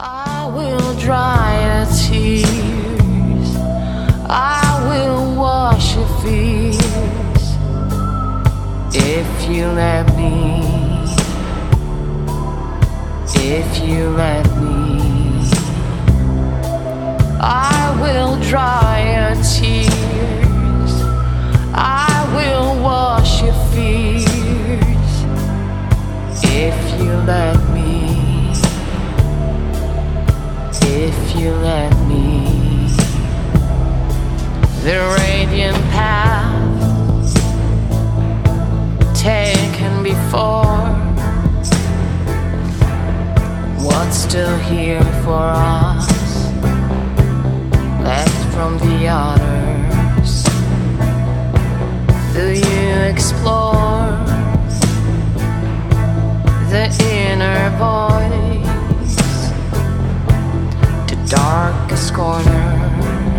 I will dry your tears. I will wash your fears if you let me. If you let me, I will dry your tears. I will wash your fears if you let me. If you let me, the radiant path taken before. What's still here for us, left from the others? Do you explore the inner voice? darkest corner.